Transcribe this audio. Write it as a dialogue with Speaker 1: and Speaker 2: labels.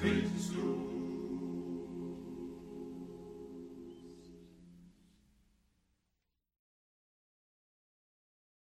Speaker 1: sweet,